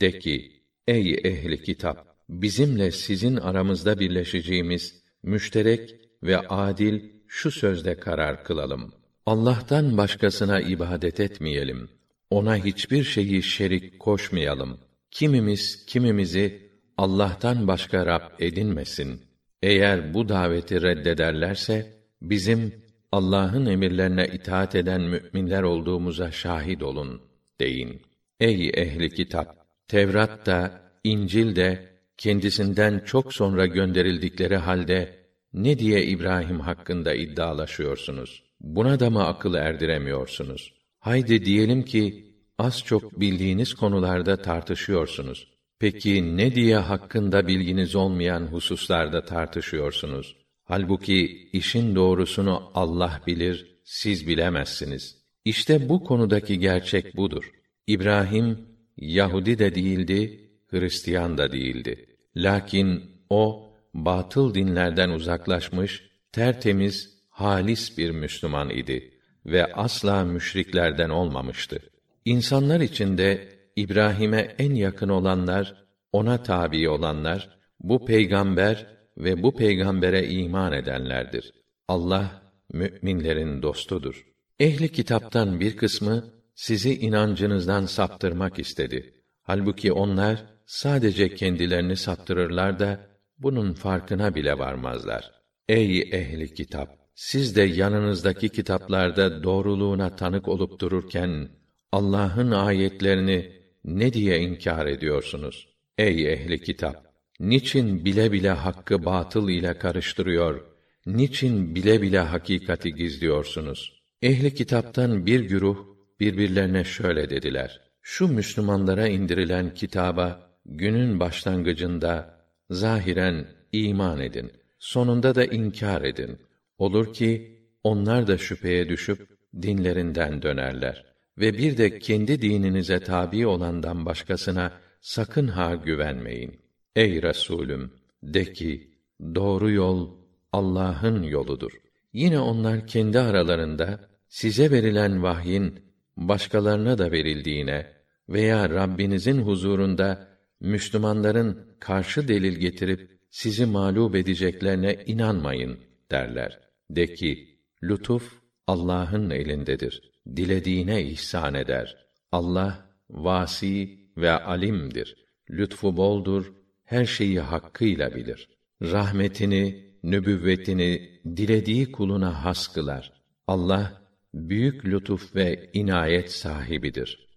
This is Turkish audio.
De ki, ey ehli kitap! Bizimle sizin aramızda birleşeceğimiz müşterek ve adil şu sözde karar kılalım. Allah'tan başkasına ibadet etmeyelim. Ona hiçbir şeyi şerik koşmayalım. Kimimiz kimimizi Allah'tan başka Rab edinmesin. Eğer bu daveti reddederlerse bizim Allah'ın emirlerine itaat eden müminler olduğumuza şahit olun deyin. Ey ehli kitap! Tevrat da, İncil de kendisinden çok sonra gönderildikleri halde ne diye İbrahim hakkında iddialaşıyorsunuz? Buna da mı akıl erdiremiyorsunuz? Haydi diyelim ki az çok bildiğiniz konularda tartışıyorsunuz. Peki ne diye hakkında bilginiz olmayan hususlarda tartışıyorsunuz? Halbuki işin doğrusunu Allah bilir, siz bilemezsiniz. İşte bu konudaki gerçek budur. İbrahim Yahudi de değildi, Hristiyan da değildi. Lakin o batıl dinlerden uzaklaşmış, tertemiz, halis bir Müslüman idi ve asla müşriklerden olmamıştı. İnsanlar içinde İbrahim'e en yakın olanlar, ona tabi olanlar, bu peygamber ve bu peygambere iman edenlerdir. Allah müminlerin dostudur. Ehli kitaptan bir kısmı sizi inancınızdan saptırmak istedi. Halbuki onlar sadece kendilerini saptırırlar da bunun farkına bile varmazlar. Ey ehli kitap! Siz de yanınızdaki kitaplarda doğruluğuna tanık olup dururken Allah'ın ayetlerini ne diye inkar ediyorsunuz? Ey ehli kitap! Niçin bile bile hakkı batıl ile karıştırıyor? Niçin bile bile hakikati gizliyorsunuz? Ehli kitaptan bir güruh birbirlerine şöyle dediler: Şu Müslümanlara indirilen kitaba günün başlangıcında zahiren iman edin. Sonunda da inkar edin. Olur ki onlar da şüpheye düşüp dinlerinden dönerler ve bir de kendi dininize tabi olandan başkasına sakın ha güvenmeyin. Ey Resulüm de ki doğru yol Allah'ın yoludur. Yine onlar kendi aralarında size verilen vahyin başkalarına da verildiğine veya Rabbinizin huzurunda Müslümanların karşı delil getirip sizi mağlup edeceklerine inanmayın derler. De ki, lütuf Allah'ın elindedir. Dilediğine ihsan eder. Allah vasi ve alimdir. Lütfu boldur, her şeyi hakkıyla bilir. Rahmetini, nübüvvetini dilediği kuluna has kılar. Allah büyük lütuf ve inayet sahibidir.